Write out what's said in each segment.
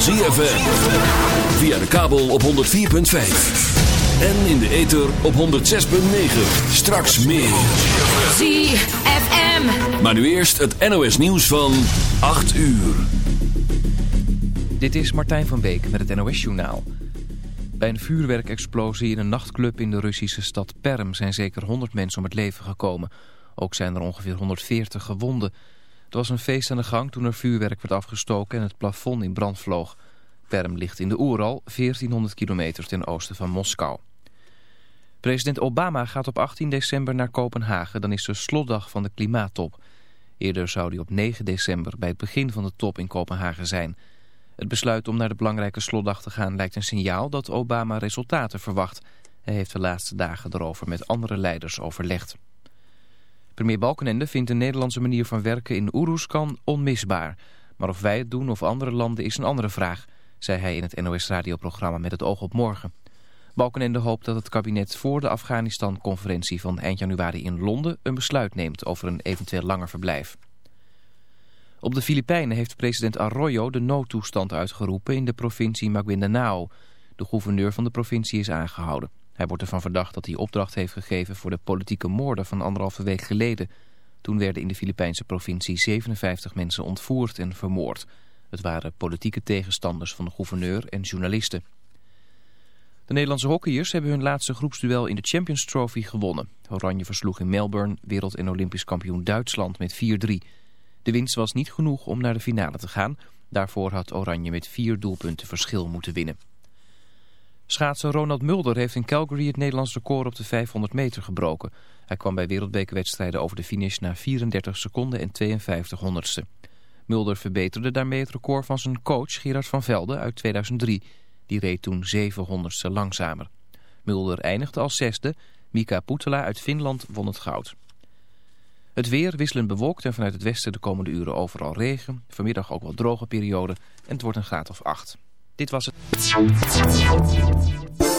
van ZFM. Via de kabel op 104.5. En in de ether op 106.9. Straks meer. ZFM. Maar nu eerst het NOS nieuws van 8 uur. Dit is Martijn van Beek met het NOS-journaal. Bij een vuurwerkexplosie in een nachtclub in de Russische stad Perm zijn zeker 100 mensen om het leven gekomen. Ook zijn er ongeveer 140 gewonden. Het was een feest aan de gang toen er vuurwerk werd afgestoken en het plafond in brand vloog. Perm ligt in de Oeral, 1400 kilometer ten oosten van Moskou. President Obama gaat op 18 december naar Kopenhagen. Dan is de slotdag van de klimaattop. Eerder zou hij op 9 december bij het begin van de top in Kopenhagen zijn. Het besluit om naar de belangrijke slotdag te gaan lijkt een signaal dat Obama resultaten verwacht. Hij heeft de laatste dagen erover met andere leiders overlegd. Premier Balkenende vindt de Nederlandse manier van werken in Oeroeskan onmisbaar. Maar of wij het doen of andere landen is een andere vraag, zei hij in het NOS-radioprogramma Met het oog op morgen. Balkenende hoopt dat het kabinet voor de Afghanistan-conferentie van eind januari in Londen een besluit neemt over een eventueel langer verblijf. Op de Filipijnen heeft president Arroyo de noodtoestand uitgeroepen in de provincie Maguindanao. De gouverneur van de provincie is aangehouden. Hij wordt ervan verdacht dat hij opdracht heeft gegeven voor de politieke moorden van anderhalve week geleden. Toen werden in de Filipijnse provincie 57 mensen ontvoerd en vermoord. Het waren politieke tegenstanders van de gouverneur en journalisten. De Nederlandse hockeyers hebben hun laatste groepsduel in de Champions Trophy gewonnen. Oranje versloeg in Melbourne wereld- en olympisch kampioen Duitsland met 4-3. De winst was niet genoeg om naar de finale te gaan. Daarvoor had Oranje met vier doelpunten verschil moeten winnen. Schaatser Ronald Mulder heeft in Calgary het Nederlands record op de 500 meter gebroken. Hij kwam bij wereldbekerwedstrijden over de finish na 34 seconden en 52 honderdste. Mulder verbeterde daarmee het record van zijn coach Gerard van Velde uit 2003. Die reed toen 700ste langzamer. Mulder eindigde als zesde. Mika Putela uit Finland won het goud. Het weer wisselend bewolkt en vanuit het westen de komende uren overal regen. Vanmiddag ook wat droge periode en het wordt een graad of acht. Dit was het.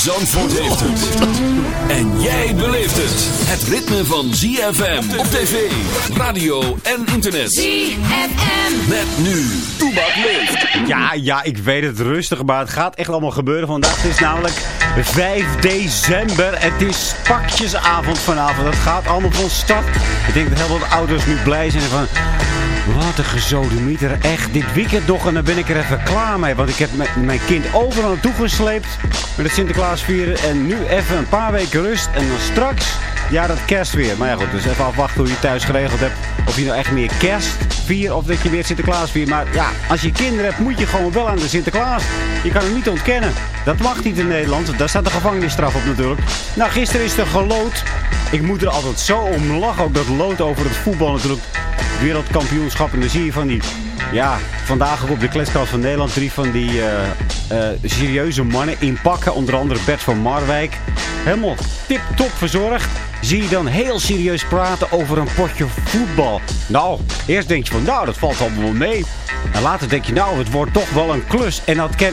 Zandvoort heeft het. En jij beleeft het. Het ritme van ZFM op tv, radio en internet. ZFM. Met nu. Toebak leeft. Ja, ja, ik weet het rustig, maar het gaat echt allemaal gebeuren vandaag. Het is namelijk 5 december. Het is pakjesavond vanavond. Dat gaat allemaal van start. Ik denk dat heel veel ouders nu blij zijn van... Wat een gezodemieter. Echt, dit weekend nog en dan ben ik er even klaar mee. Want ik heb mijn kind overal naartoe gesleept met het Sinterklaas vieren. En nu even een paar weken rust. En dan straks, ja, dat kerst weer. Maar ja goed, dus even afwachten hoe je thuis geregeld hebt. Of je nou echt meer kerst viert of dat je weer Sinterklaas viert. Maar ja, als je kinderen hebt, moet je gewoon wel aan de Sinterklaas. Je kan hem niet ontkennen. Dat mag niet in Nederland. Daar staat de gevangenisstraf op natuurlijk. Nou, gisteren is er gelood. Ik moet er altijd zo om lachen. Ook dat lood over het voetbal natuurlijk wereldkampioenschap. En dan zie je van die... Ja, vandaag ook op de kletskast van Nederland drie van die eh, eh, serieuze mannen in pakken. Onder andere Bert van Marwijk. Helemaal tip-top verzorgd. Zie je dan heel serieus praten over een potje voetbal. Nou, eerst denk je van nou, dat valt allemaal mee. En later denk je nou, het wordt toch wel een klus. En dat kan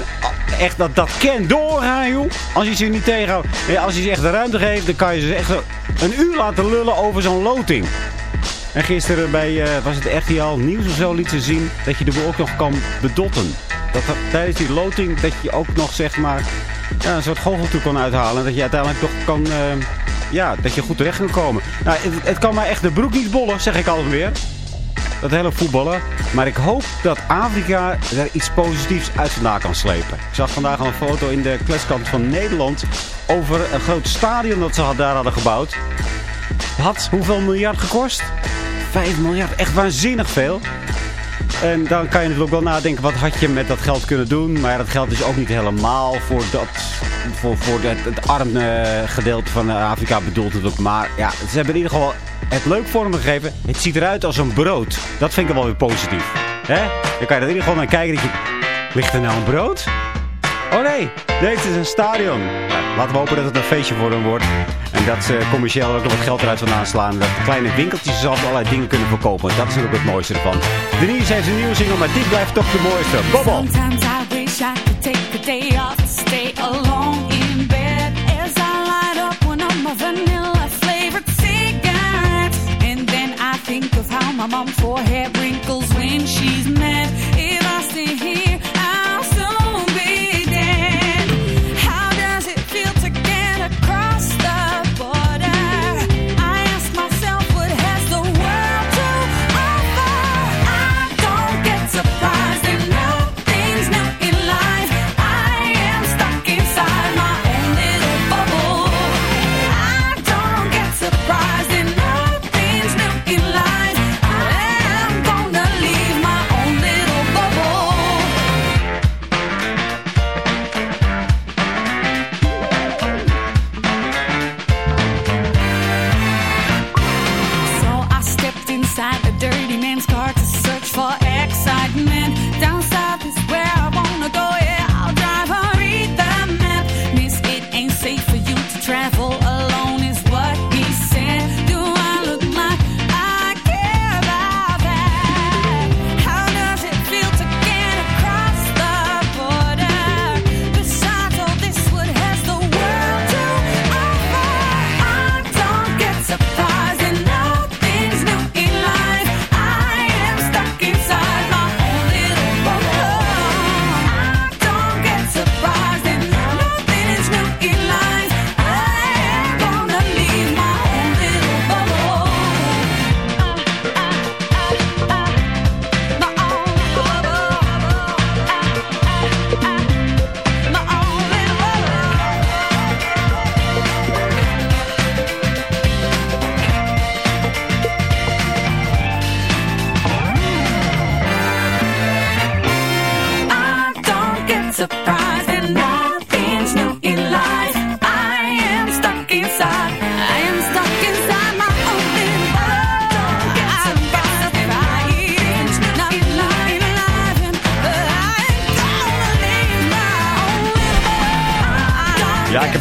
echt dat, dat kan doorgaan, joh. Als je ze niet tegenhoudt. Nee, als je ze echt de ruimte geeft, dan kan je ze echt een uur laten lullen over zo'n loting. En gisteren bij, eh, was het RTL Nieuws of zo, liet ze zien dat je de boel ook nog kan bedotten. Dat tijdens die loting dat je ook nog zeg maar ja, een soort goocheltoe kan uithalen. En dat je uiteindelijk toch kan, eh, ja, dat je goed terecht kan komen. Nou, het, het kan mij echt de broek niet bollen, zeg ik altijd weer. Dat hele voetballen. Maar ik hoop dat Afrika er iets positiefs uit vandaan kan slepen. Ik zag vandaag al een foto in de kletskant van Nederland over een groot stadion dat ze daar hadden gebouwd. Had hoeveel miljard gekost? 5 miljard, echt waanzinnig veel. En dan kan je natuurlijk wel nadenken, wat had je met dat geld kunnen doen? Maar dat geld is ook niet helemaal voor, dat, voor, voor het, arme gedeelte van Afrika bedoeld natuurlijk. Maar ja, ze hebben in ieder geval het leuk vormgegeven. Het ziet eruit als een brood. Dat vind ik wel weer positief. Hè? Dan kan je er in ieder geval naar kijken. Dat je, ligt er nou een brood? Oh nee, het is een stadion. Laten we hopen dat het een feestje voor hem wordt. En dat ze commercieel ook nog wat geld eruit vandaan slaan. En dat kleine winkeltjes zelf allerlei dingen kunnen verkopen. Dat is natuurlijk het mooiste ervan. Denise heeft een nieuwe single, maar dit blijft toch de mooiste. Bobbel! Sometimes I wish I could take a day off stay alone in bed as I light up one of my vanilla flavored cigarettes. And then I think of how my mom's forehead wrinkles when she's mad.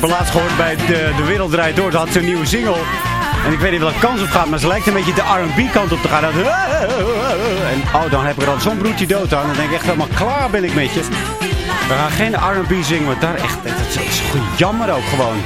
Heb hem laatst gehoord bij de, de Wereld Draait Door. Ze had een nieuwe single. En ik weet niet welke kans op gaat, maar ze lijkt een beetje de R&B kant op te gaan. En oh, dan heb ik er al zo'n broertje dood aan. Dan denk ik echt helemaal klaar ben ik met je. We gaan geen R&B zingen, want daar echt, dat is, dat jammer ook gewoon.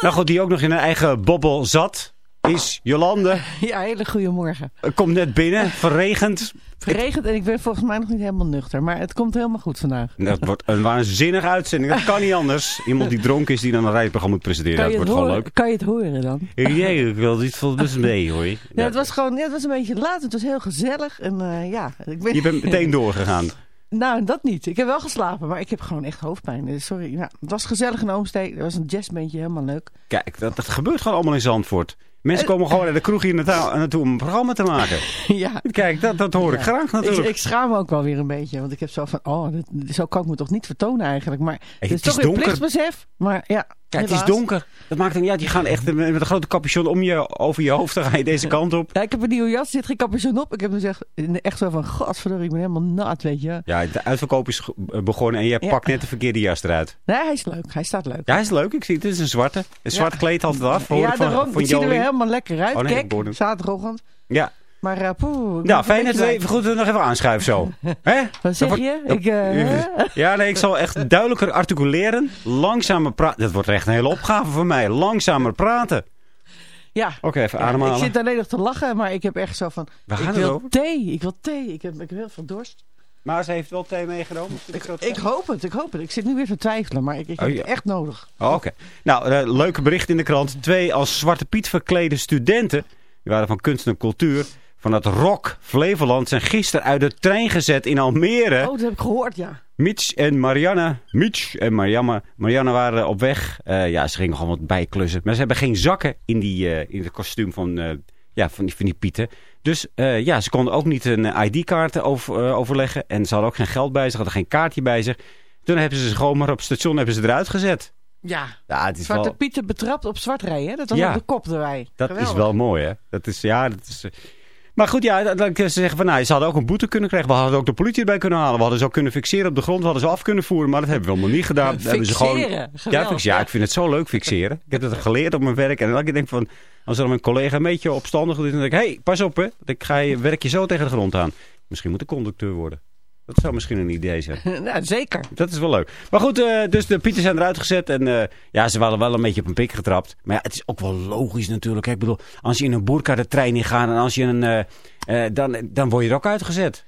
Nou goed, die ook nog in een eigen bobbel zat. Is Jolande. Ja, hele goede morgen. Komt net binnen, verregend. Geregend en ik ben volgens mij nog niet helemaal nuchter. Maar het komt helemaal goed vandaag. Dat wordt een waanzinnige uitzending. Dat kan niet anders. Iemand die dronken is die dan een rijprogramma moet presenteren. Dat het wordt gewoon leuk. kan je het horen dan? Jee, ik wil niet vol dus mee hoor. Ja, het was gewoon, ja, het was een beetje laat. Het was heel gezellig. En eh, ja, ik ben... Je bent meteen doorgegaan. Nou, dat niet. Ik heb wel geslapen, maar ik heb gewoon echt hoofdpijn. Dus Sorry. Nou, het was gezellig in Oomstee. Er was een jazzbandje, helemaal leuk. Kijk, dat, dat gebeurt gewoon allemaal in Zandvoort. Mensen Eh, komen gewoon naar de kroeg hier naartoe, naartoe om een programma te maken. ja. Kijk, dat, dat hoor ik graag Ik, natuurlijk. ik schaam me ook wel weer een beetje. Want ik heb zo van, oh, dit, zo kan ik me toch niet vertonen eigenlijk. Maar het is het toch is donker. plichtsbesef. Maar ja, Kijk, het is donker. Dat maakt dan niet uit. Je gaat echt met een grote capuchon om je, over je hoofd. Dan ga je deze kant op. Ja, ik heb een nieuwe jas, er zit geen capuchon op. Ik heb dus echt, echt zo van, godverdorie, ik ben helemaal nat, weet je. Ja, de uitverkoop is begonnen en je Ja. pakt net de verkeerde jas eruit. Nee, hij is leuk. Hij staat leuk. Ja, hij is leuk. Ik zie het. Het is een zwarte. Een zwart kleed altijd af. Hoor ja, ik van, Het ziet er weer helemaal lekker uit. Oh, nee, Kijk, Gordon. zaterdagochtend. Ja. Maar uh, poeh. ik Nou, fijn dat we even goed nog even aanschuiven zo. Hè? Wat zeg je? Ik, eh, ja, nee, ik zal echt duidelijker articuleren. Langzamer praten. Dat wordt echt een hele opgave voor mij. Langzamer praten. Ja. Oké, even Ja, ademhalen. ik zit alleen nog te lachen, maar ik heb echt zo van... Waar ik wil over? thee, ik wil thee. Ik heb, ik heb heel veel dorst. Maar ze heeft wel thee meegenomen. Ik, ik hoop het, ik hoop het. Ik zit nu weer te twijfelen, maar ik, ik heb Oh, ja. het echt nodig. Oh, Oké. Nou, eh, leuke bericht in de krant. Twee als Zwarte Piet verklede studenten. Die waren van kunst en cultuur. Van het Rock Flevoland zijn gisteren uit de trein gezet in Almere. Oh, dat heb ik gehoord, ja. Mitch en Marianne. Mitch en Marianne, Marianne waren op weg. Eh, ja, ze gingen gewoon wat bijklussen. Maar ze hebben geen zakken in, die, eh, in het kostuum van, eh, ja, van, die, van die pieten. Dus ja, ze konden ook niet een ID-kaart over, overleggen. En ze hadden ook geen geld bij zich. Ze hadden geen kaartje bij zich. Toen hebben ze ze gewoon maar op het station hebben ze eruit gezet. Ja. Ja, het is Zwarte wel... Pieter betrapt op zwart rijden. Dat was Ja. op de kop erbij. Dat is wel mooi, hè? Dat is, ja, dat is... Maar goed, ja, dat, dat- ze zeggen van, nou, ze hadden ook een boete kunnen krijgen. We hadden ook de politie erbij kunnen halen. We hadden ze ook kunnen fixeren op de grond. We hadden ze af kunnen voeren. Maar dat hebben we helemaal niet gedaan. Dat hebben ze gewoon, Fixeren, ja, fix, ik vind het zo leuk fixeren. Ik heb dat geleerd op mijn werk. En keer denk ik van, als er dan mijn collega een beetje opstandig is, dan denk ik, hé, hey, pas op, hè. Ik ga je werk je zo tegen de grond aan. Misschien moet ik conducteur worden. Dat zou misschien een idee zijn. nou, zeker. Dat is wel leuk. Maar goed, eh, dus de Pieten zijn eruit gezet. En eh, ja, ze waren wel een beetje op een pik getrapt. Maar ja, het is ook wel logisch natuurlijk. Ik bedoel, als je in een boerka de trein in gaat en als je een... eh, dan, dan word je er ook uitgezet.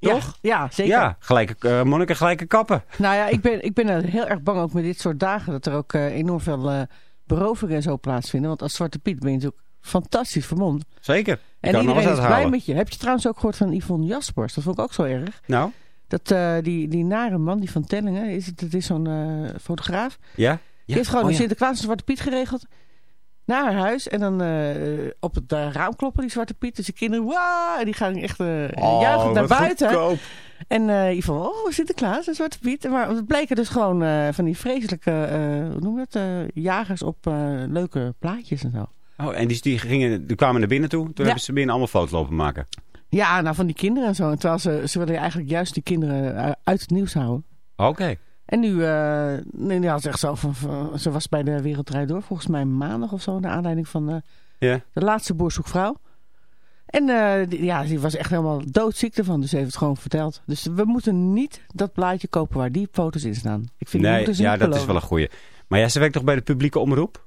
Toch? Ja, ja, zeker. Ja, gelijke eh, monniken, gelijke kappen. Nou ja, ik ben, ik ben heel erg bang ook met dit soort dagen. Dat er ook enorm veel berovingen en zo plaatsvinden. Want als Zwarte Piet ben je natuurlijk fantastisch vermomd. Zeker. En iedereen is blij met je. Heb je trouwens ook gehoord van Yvonne Jaspers? Dat vond ik ook zo erg. Nou, Dat eh, die, die nare man, die van Tellingen, is het, het is zo'n eh, fotograaf. ja? Die heeft gewoon Oh, een ja. Sinterklaas en Zwarte Piet geregeld. Naar haar huis. En dan eh, op het raam kloppen die Zwarte Piet. Dus de kinderen, wow, en die gaan echt Oh, juichend naar buiten. goedkoop. En eh Yvonne, oh Sinterklaas en Zwarte Piet. Maar het bleken dus gewoon van die vreselijke, hoe noem je dat, jagers op leuke plaatjes en zo. Oh, en die, die, gingen, die kwamen naar binnen toe. Toen Ja. hebben ze binnen allemaal foto's lopen maken. Ja, nou van die kinderen en zo. Terwijl ze, ze willen eigenlijk juist die kinderen eh, uit het nieuws houden. Oké. En nu, eh nee, ja, ze, echt zo van, van- ze was bij de Wereldrijd Door, volgens mij maandag of zo, naar aanleiding van eh, Ja. de laatste boerzoekvrouw. En eh, die, ja, die was echt helemaal doodziek ervan, dus ze heeft het gewoon verteld. Dus we moeten niet dat plaatje kopen waar die foto's in staan. Ik vind die Nee, ja, dat is wel een goeie. Maar ja, ze werkt toch bij de publieke omroep?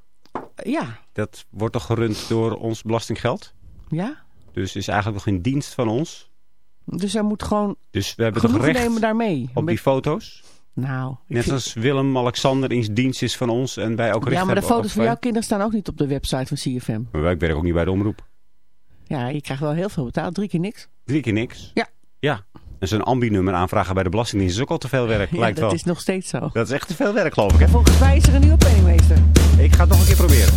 Ja, Dat wordt toch gerund door ons belastinggeld? ja. Dus is eigenlijk nog in dienst van ons. Dus zij moet gewoon Dus we hebben toch genoegen recht nemen daarmee. op die foto's? Nou, Net vind- als Willem-Alexander in dienst is van ons en wij ook recht ja, maar de foto's van jouw kinderen staan ook niet op de website van CFM. Maar ik werk ook niet bij de omroep. Ja, je krijgt wel heel veel betaald, drie keer niks. Drie keer niks. Ja. Ja. En zo'n ambi-nummer aanvragen bij de Belastingdienst is ook al te veel werk, Ja, lijkt dat wel. is nog steeds zo. Dat is echt te veel werk, geloof ik. Hè? Volgens mij is er een nieuwe penningmeester. Ik ga het nog een keer proberen.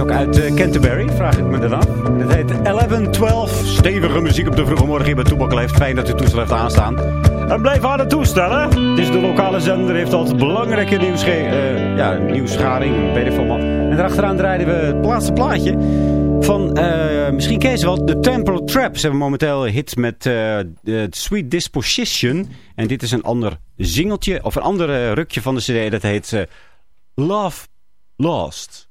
Ook uit eh, Canterbury, vraag ik me dan af. Het heet 1112. Stevige muziek op de vroege morgen hier bij Toebak Leeft. Fijn dat u toestel heeft aanstaan. En blijf aan het toestellen. Het is de lokale zender, heeft altijd belangrijke nieuws, eh ja, nieuwsgaring, weet ik veel. En daarachteraan draaiden we het laatste plaatje van, eh, misschien ken wel, de Temple Trap. Ze hebben momenteel een hit met de Sweet Disposition. En dit is een ander zingeltje, of een ander rukje van de cd. Dat heet Love Lost.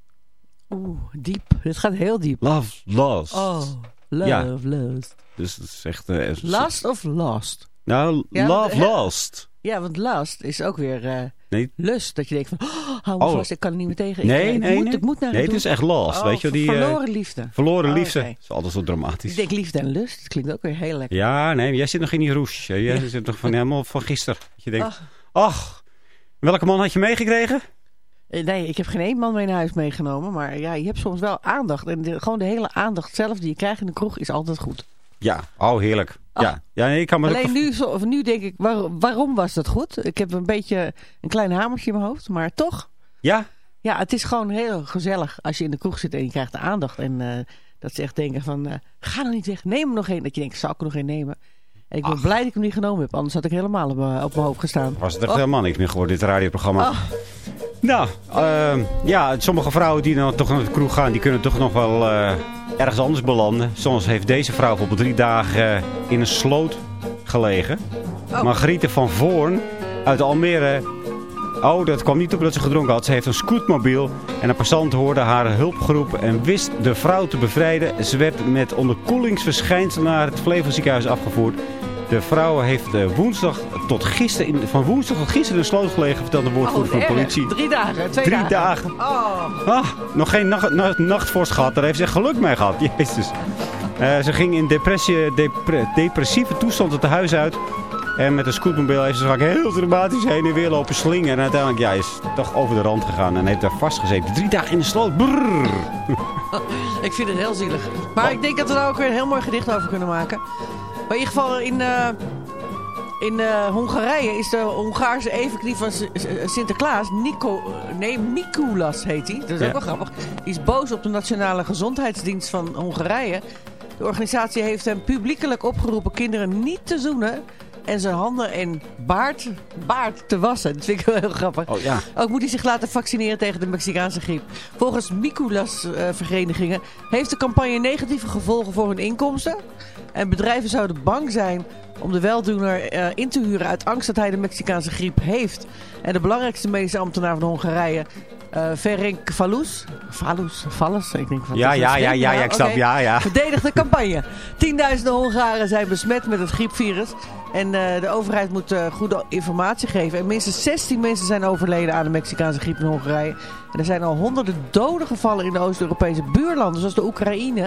Oeh, diep. Dit gaat heel diep. Love Lost. Oh, love, Ja. lost. Dus dat is echt... eh, Last of lost? Nou, Ja, Love? Lost. Ja, want last is ook weer eh, Nee, lust. Dat je denkt van, oh, hou me Oh. vast, ik kan er niet meer tegen. Ik, nee, eh, ik nee. moet, nee. Ik moet naar nee, het het is echt Lost. Oh, weet je wel, die... eh, verloren liefde. verloren Oh, liefde. oké. Dat is altijd zo dramatisch. Ik denk liefde en lust. Dat klinkt ook weer heel lekker. Ja, nee, jij zit nog in die roes. Jij zit nog van helemaal van gisteren. Dat je denkt, ach, welke man had je meegekregen? Eh, Nee, ik heb geen één man mee naar huis meegenomen. Maar ja, je hebt soms wel aandacht. En de- gewoon de hele aandacht zelf die je krijgt in de kroeg is altijd goed. Ja, oh heerlijk. Ja, ja nee, ik kan me Alleen ook- nu, zo, nu denk ik, waar- waarom was dat goed? Ik heb een beetje een klein hamertje in mijn hoofd. Maar toch, Ja? ja, het is gewoon heel gezellig als je in de kroeg zit en je krijgt de aandacht. En eh, dat ze echt denken van, eh, ga nou niet weg, neem er nog één. Dat je denkt, zal ik er nog één nemen? En ik ben blij dat ik hem niet genomen heb. Anders had ik helemaal op, mijn- op mijn hoofd gestaan. Was het echt Oh. helemaal niks meer geworden, dit radioprogramma. Oh. Nou, ehm, ja, sommige vrouwen die dan toch naar de kroeg gaan, die kunnen toch nog wel eh, ergens anders belanden. Soms heeft deze vrouw bijvoorbeeld drie dagen eh, in een sloot gelegen. Oh. Margriete van Voorn uit Almere. Oh, dat kwam niet op dat ze gedronken had. Ze heeft een scootmobiel en een passant hoorde haar hulpgroep en wist de vrouw te bevrijden. Ze werd met onderkoelingsverschijnselen naar het Flevo ziekenhuis afgevoerd. De vrouw heeft eh, woensdag tot gisteren, van woensdag tot gisteren in de sloot gelegen, vertelt de woordvoerder van de politie. Drie dagen, twee Drie dagen. dagen. Oh. Ah, nog geen nacht, na- nachtvorst gehad. Daar heeft ze echt geluk mee gehad. Jezus. Eh, ze ging in depressie, depre- depressieve toestand het huis uit. En met een scootmobiel heeft ze vaak heel dramatisch heen en weer lopen slingen. En uiteindelijk ja, is toch over de rand gegaan en heeft daar vastgezeten. Drie dagen in de sloot. Brrr. Ik vind het heel zielig. Maar ik denk dat we daar ook weer een heel mooi gedicht over kunnen maken. Maar in ieder geval in, eh, in eh, Hongarije is de Hongaarse evenknie van S- Sinterklaas, Nico, nee, Mikulas heet hij. Dat is Ja. ook wel grappig. Die is boos op de Nationale Gezondheidsdienst van Hongarije. De organisatie heeft hem publiekelijk opgeroepen kinderen niet te zoenen en zijn handen en baard, baard te wassen. Dat vind ik wel heel grappig. Oh ja. Ook moet hij zich laten vaccineren tegen de Mexicaanse griep. Volgens Mikulas-verenigingen heeft de campagne negatieve gevolgen voor hun inkomsten. En bedrijven zouden bang zijn om de weldoener eh, in te huren uit angst dat hij de Mexicaanse griep heeft. En de belangrijkste medische ambtenaar van Hongarije, eh Ferenc Valus, Valus, Valus, ik denk van Ja, ja, ja, ja, ja, ik snap. Ja, ja. Verdedigt de campagne. Tienduizenden Hongaren zijn besmet met het griepvirus. En eh, de overheid moet eh, goede informatie geven. En minstens 16 mensen zijn overleden aan de Mexicaanse griep in Hongarije. En er zijn al honderden doden gevallen in de Oost-Europese buurlanden, zoals de Oekraïne.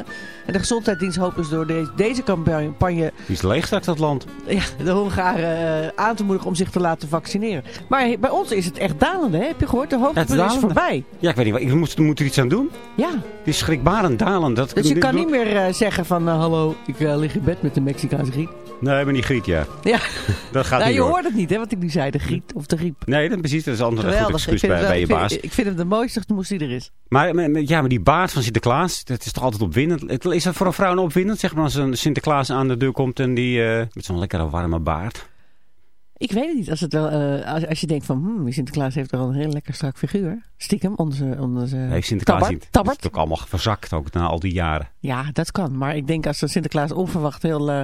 En de gezondheidsdienst hoopt dus door de- deze campagne Die is leeg straks dat land. ja, de Hongaren eh, aan te moedigen om zich te laten vaccineren. Maar bij ons is het echt dalende, hè? heb je gehoord? De hoogtepunt is dalende. voorbij. Ja, ik weet niet. Ik moet, moet er iets aan doen. Ja, Het is schrikbarend dalend. Dat, dus je kan niet meer zeggen van... hallo, ik lig in bed met de Mexicaanse griep. Nee, maar die griet, ja. Ja, Dat gaat nou, niet je hoort het niet, hè, wat ik nu zei. De griet of de griep. Nee, dat, precies. Dat is een andere goed Geweldig. excuus bij, bij je baas. ik vind hem de mooiste moest die er is. Maar ja, maar die baard van Sinterklaas, dat is toch altijd opwindend. Is dat voor een vrouw nou opwindend? Zeg maar als een Sinterklaas aan de deur komt en die eh, met zo'n lekkere warme baard. Ik weet het niet. Als, het wel, eh, als, als je denkt van... Hmm, Sinterklaas heeft er al een heel lekker strak figuur. Stiekem, onze, onze Heeft Sinterklaas tabbert. niet. tabbert. Dat is ook allemaal verzakt ook na al die jaren. Ja, dat kan. Maar ik denk als een Sinterklaas onverwacht heel eh,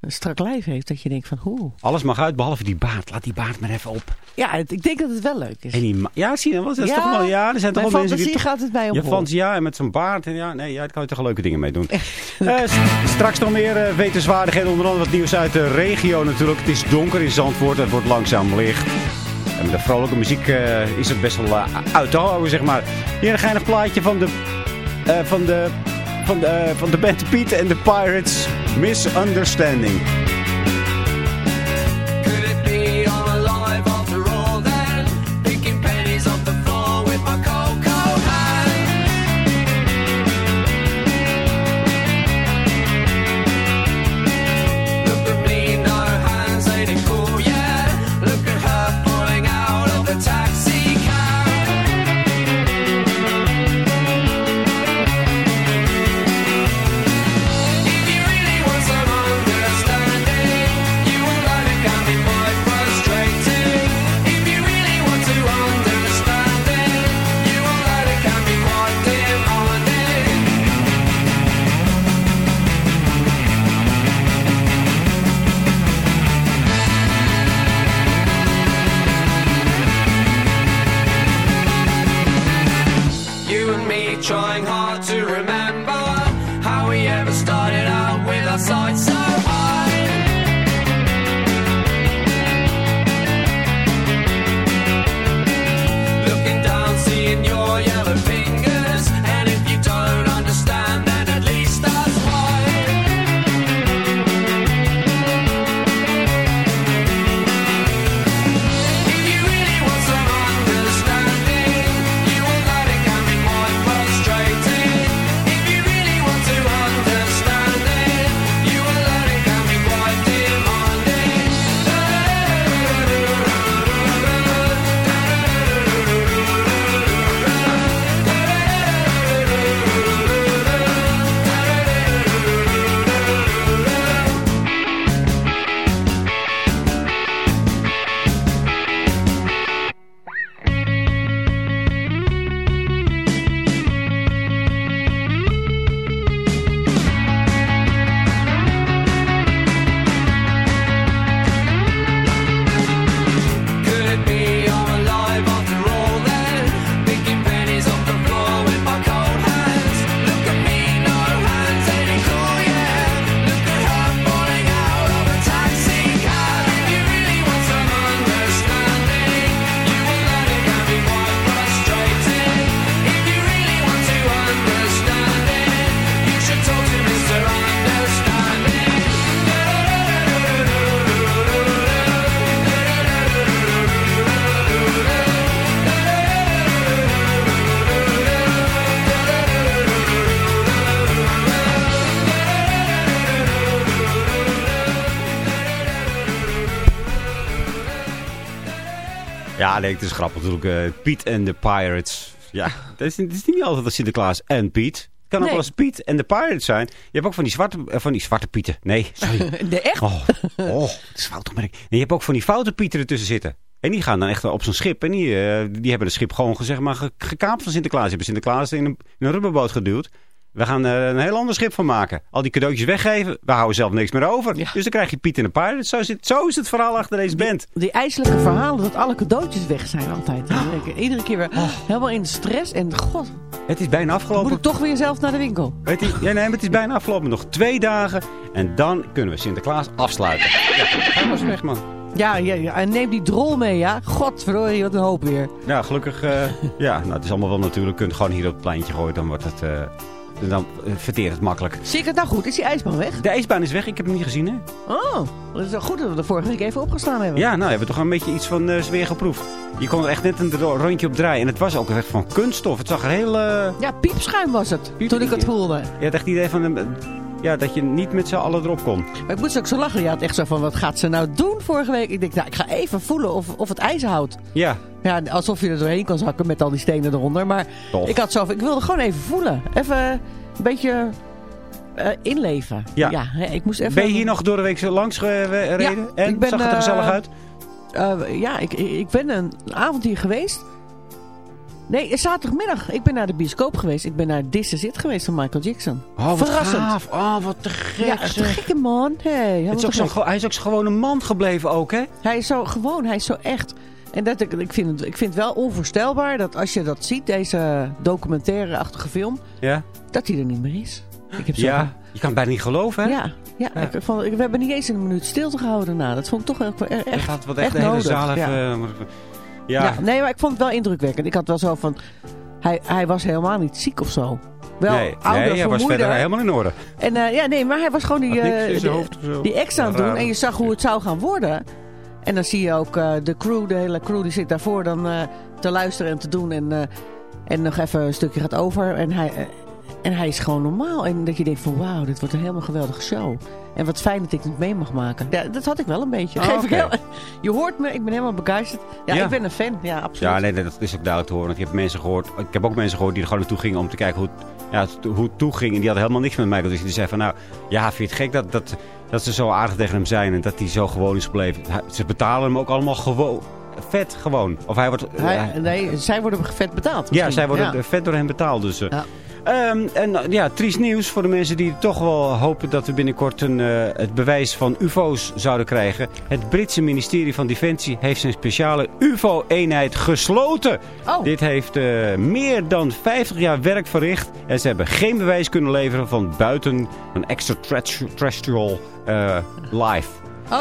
een strak lijf heeft... dat je denkt van... Hoe? Alles mag uit, behalve die baard. Laat die baard maar even op. Ja, het- ik denk dat het wel leuk is. En die ja, zie je wel. Dat is Ja, toch wel, ja, er zijn toch wel mensen die... toch- gaat het bij Ja, om. van, ja, en met zo'n baard. En ja, nee, ja, daar kan je toch leuke dingen mee doen. Eh, straks nog meer eh, wetenswaardigheden. Onder andere wat nieuws uit de regio natuurlijk. Het is donker in Zandvoort. Het wordt langzaam licht. En met de vrolijke muziek eh, is het best wel uit te houden, zeg maar. Hier een geinig plaatje van de, van de, van de, van de band Piet en de Pirates. Misunderstanding. Ja, nee, het is grappig natuurlijk. eh, Piet en de Pirates. Ja, dat is, het is niet altijd Sinterklaas en Piet. Het kan ook Nee. wel eens Piet en de Pirates zijn. Je hebt ook van die zwarte, eh, van die zwarte Pieten. Nee, sorry. De echt? Oh, oh dat is fout opmerking. Nee, je hebt ook van die foute Pieten ertussen zitten. En die gaan dan echt op zo'n schip. En die, eh, die hebben het schip gewoon zeg maar, ge- gekaapt van Sinterklaas. Die hebben Sinterklaas in een, in een rubberboot geduwd. We gaan er een heel ander schip van maken. Al die cadeautjes weggeven. We houden zelf niks meer over. Ja. Dus dan krijg je Piet en de Pirates. Zo is, het, zo is het verhaal achter deze band. Die ijselijke verhalen dat alle cadeautjes weg zijn altijd. Iedere keer weer Oh. helemaal in de stress. En god, Het is bijna moet afgelopen. ik toch weer zelf naar de winkel. Weet je, ja, nee, maar het is bijna afgelopen. Nog twee dagen. En dan kunnen we Sinterklaas afsluiten. Ja, hij was weg, man. Ja, ja, ja, en neem die drol mee, ja. Godverdorie, wat een hoop weer. Ja, gelukkig. eh, ja, nou, het is allemaal wel natuurlijk. Je kunt gewoon hier op het pleintje gooien. Dan wordt het... eh, dan eh, verteert het makkelijk. Zie ik het nou goed? Is die ijsbaan weg? De ijsbaan is weg. Ik heb hem niet gezien, hè? Oh, dat is wel goed dat we er vorige week even opgestaan hebben. Ja, nou, hebben we toch een beetje iets van eh weer geproefd. Je kon er echt net een ro- rondje op draaien. En het was ook echt van kunststof. Het zag er heel... eh, Ja, piepschuim was het, toen ik het voelde. je had echt het idee van... eh, ja, dat je niet met z'n allen erop kon. Maar ik moest ook zo lachen. Je had echt zo van, wat gaat ze nou doen vorige week? Ik denk, nou, ik ga even voelen of, of het ijs houdt. Ja, Ja, alsof je er doorheen kan zakken met al die stenen eronder. Maar ik had zo van, ik wilde gewoon even voelen. Even een beetje eh, inleven. Ja. hè, ik moest even... ben je hier nog door de week zo langs gereden? Ja, en ik ben, zag het er eh, gezellig uit? Eh, ja, ik, ik ben een avond hier geweest. Nee, zaterdagmiddag. Ik ben naar de bioscoop geweest. Ik ben naar This Is It geweest van Michael Jackson. Oh, wat Verrassend. gaaf. Oh, wat te gek. Ja, een gekke man. Hey, Het is ook ge- hij is ook gewoon een man gebleven ook, hè? Hij is zo gewoon, hij is zo echt. En dat, ik, ik, vind het, ik vind het wel onvoorstelbaar dat als je dat ziet, deze documentaire-achtige film, Ja. dat hij er niet meer is. Ik heb zo Ja, je kan het bijna niet geloven, hè? Ja, ja, Ja. Ik, we hebben niet eens een minuut stilte gehouden daarna. Dat vond ik toch wel echt, echt, gaat wat echt echt de hele nodig. zaal even... Ja. Ja. Ja. nee, maar ik vond het wel indrukwekkend. Ik had wel zo van, hij, hij was helemaal niet ziek of zo. Wel nee, ouder, nee, hij was vermoeider. verder helemaal in orde. En eh, ja, nee, maar hij was gewoon die, eh, zijn die, ex aan het doen. En je zag hoe het zou gaan worden. En dan zie je ook eh, de crew, de hele crew, die zit daarvoor dan eh, te luisteren en te doen. En, eh, en nog even een stukje gaat over. En hij, en hij is gewoon normaal. En dat je denkt van wauw, dit wordt een helemaal geweldige show. En wat fijn dat ik het mee mag maken. Ja, dat had ik wel een beetje. Oh, Geef ik heel, je hoort me, ik ben helemaal begeisterd. Ja, Ja. ik ben een fan. Ja, absoluut. Ja, nee, dat is ook duidelijk te horen. Want ik heb mensen gehoord, ik heb ook mensen gehoord die er gewoon naartoe gingen om te kijken hoe het, ja, hoe het toeging. En die hadden helemaal niks met Michael. Dus die zeiden van, nou, ja, vind je het gek dat, dat, dat ze zo aardig tegen hem zijn en dat hij zo gewoon is gebleven. Ze betalen hem ook allemaal gewoon, vet gewoon. Of hij wordt... Hij- nee, zij worden vet betaald. ja, zij worden Ja. vet door hem betaald. Dus, eh. Ja. Ehm, en eh, ja, triest nieuws voor de mensen die toch wel hopen dat we binnenkort een, eh, het bewijs van ufo's zouden krijgen. Het Britse ministerie van Defensie heeft zijn speciale ufo-eenheid gesloten. Oh. Dit heeft eh, meer dan 50 jaar werk verricht. En ze hebben geen bewijs kunnen leveren van buiten een extraterrestrial eh life.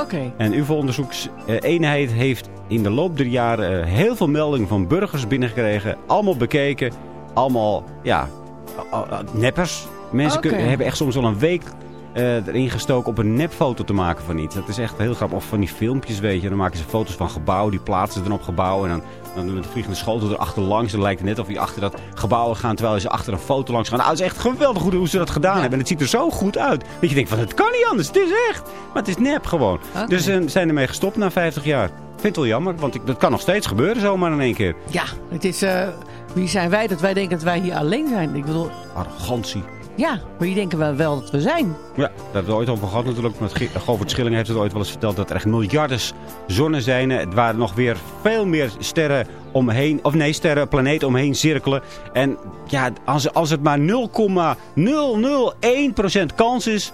Oké. En UFO-onderzoekseenheid heeft in de loop der jaren heel veel meldingen van burgers binnengekregen. Allemaal bekeken. Allemaal, ja, neppers. Mensen Oké. kunnen- hebben echt soms al een week eh, erin gestoken op een nepfoto te maken van iets. Dat is echt heel grappig. Of van die filmpjes, weet je. Dan maken ze foto's van gebouwen. Die plaatsen ze dan op gebouwen. En dan, dan met de vliegende schotel erachter langs. Dan lijkt het net of je achter dat gebouw gaan. Terwijl ze achter een foto langs gaan. Nou, het is echt geweldig goed hoe ze dat gedaan hebben. En het ziet er zo goed uit. Dat je denkt van, het kan niet anders. Het is echt. Maar het is nep gewoon. Dus ze zijn ermee gestopt na 50 jaar. Ik vind het wel jammer. Want ik, dat kan nog steeds gebeuren zomaar in één keer. Ja, het is... eh, wie zijn wij dat wij denken dat wij hier alleen zijn? Ik bedoel, Arrogantie. ja, maar die denken we wel dat we zijn. Ja, daar hebben we ooit over gehad natuurlijk. Met Govert Schilling heeft het ooit wel eens verteld dat er echt miljarden zonnen zijn. Het waren nog weer veel meer sterren omheen, of nee, sterren, planeten omheen cirkelen. En ja, als, als het maar 0,001% kans is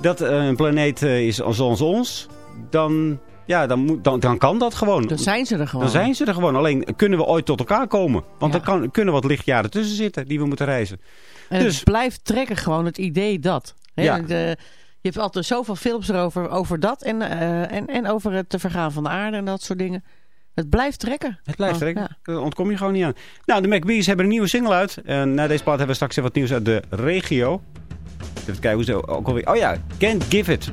dat eh, een planeet eh, is zoals ons, dan, ja, dan, moet, dan, dan kan dat gewoon. Dan zijn ze er gewoon. Dan zijn ze er gewoon. Alleen kunnen we ooit tot elkaar komen. Want Ja. er kan, kunnen wat lichtjaren tussen zitten die we moeten reizen. En Dus- het blijft trekken gewoon het idee dat. Hè, Ja. de- je hebt altijd zoveel films erover over dat en, eh, en, en over het vergaan van de aarde en dat soort dingen. Het blijft trekken. Het blijft Oh, trekken. ja. Daar ontkom je gewoon niet aan. Nou, de McBees hebben een nieuwe single uit. En na deze plaat hebben we straks even wat nieuws uit de regio. Even kijken hoe ze ook alweer... Oh ja, Can't Give It.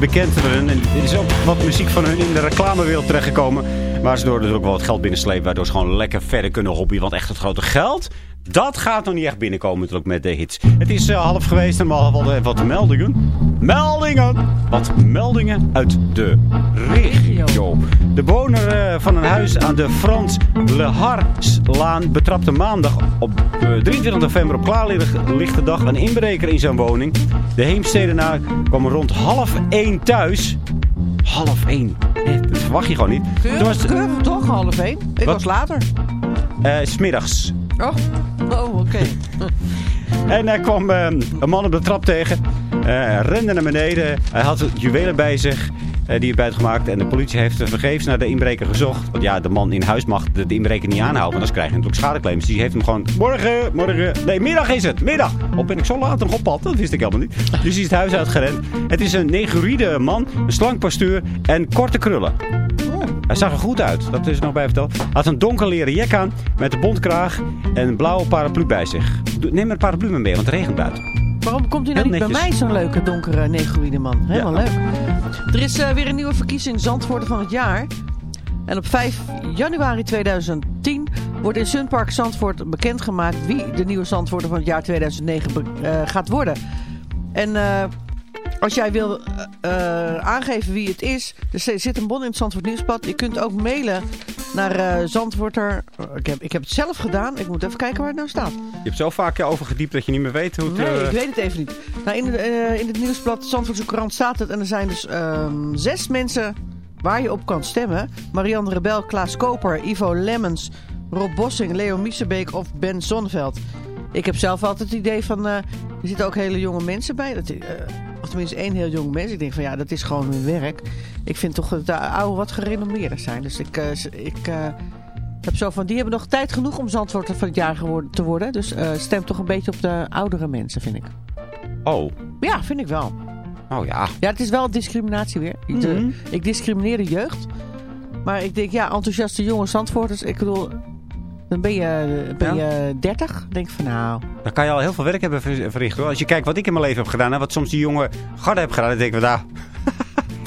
Bekend van. En er is ook wat muziek van hun in de reclamewereld terechtgekomen. Waar ze door dus ook wel wat geld binnenslepen. Waardoor ze gewoon lekker verder kunnen hobbyen. Want echt het grote geld, dat gaat nog niet echt binnenkomen natuurlijk met de hits. Het is eh, half geweest en we hadden wat, wat meldingen. Meldingen! Wat meldingen uit de regio. De bewoner eh, van een huis aan de Frans Leharslaan betrapte maandag op eh, 23 november op klaarlichte dag een inbreker in zijn woning. De Heemstedenaar kwam rond half één thuis. Half één. Eh, Dat verwacht je gewoon niet. Was Keurig, keurig toch, half één? Ik Wat? was later. eh, smiddags. Oh, oh oké. En hij kwam eh, een man op de trap tegen. Eh, rende naar beneden. Hij had juwelen bij zich. eh, die hij had gemaakt. En de politie heeft vergeefs naar de inbreker gezocht. Want ja, de man in huis mag de, inbreker niet aanhouden. Want anders krijg je natuurlijk schadeclaims. Dus die heeft hem gewoon... Morgen, morgen... Nee, middag is het. Middag. Of ben ik zo laat nog op pad? Dat wist ik helemaal niet. Dus hij is het huis uitgerend. Het is een negroïde man. Een slank postuur. En korte krullen. Hij zag er goed uit, dat is nog bij verteld. Hij had een donker leren jek aan met een bontkraag en een blauwe paraplu bij zich. Neem een paraplu mee, want het regent buiten. Waarom komt hij nou Heel niet bij mij, zo'n leuke donkere negroïde man? Helemaal Ja. leuk. Er is eh, weer een nieuwe verkiezing Zandvoort van het jaar. En op 5 januari 2010 wordt in Sunpark Zandvoort bekendgemaakt wie de nieuwe Zandvoorter van het jaar 2009 be- eh, gaat worden. En eh, als jij wil aangeven wie het is, er zit een bon in het Zandvoort Nieuwsblad. Je kunt ook mailen naar eh Zandvoorter. Ik heb, ik heb het zelf gedaan. Ik moet even kijken waar het nou staat. Je hebt zo vaak eh, overgediept dat je niet meer weet hoe het... Nee, eh, ik weet het even niet. Nou, in, eh, in het nieuwsblad Zandvoortse Courant staat het. En er zijn dus ehm, zes mensen waar je op kan stemmen. Marianne Rebel, Klaas Koper, Ivo Lemmens, Rob Bossing, Leo Miesebeek of Ben Zonneveld. Ik heb zelf altijd het idee van... er zitten ook hele jonge mensen bij. Dat, of tenminste één heel jong mens. Ik denk van ja, dat is gewoon hun werk. Ik vind toch dat de oude wat gerenommeerder zijn. Dus ik... eh, ik eh, heb zo van, die hebben nog tijd genoeg om Zandvoorter van het jaar geworden, te worden. Dus eh, stem toch een beetje op de oudere mensen, vind ik. Oh, Ja, vind ik wel. oh ja. Ja, het is wel discriminatie weer. Ik, Mhm. ik discrimineer de jeugd. Maar ik denk, ja, enthousiaste jonge Zandvoorters. Ik bedoel, dan ben je, ben Ja. je 30. denk ik van, nou... Dan kan je al heel veel werk hebben ver- verricht hoor. Als je kijkt wat ik in mijn leven heb gedaan en wat soms die jonge garde heb gedaan. Dan denk ik van nou,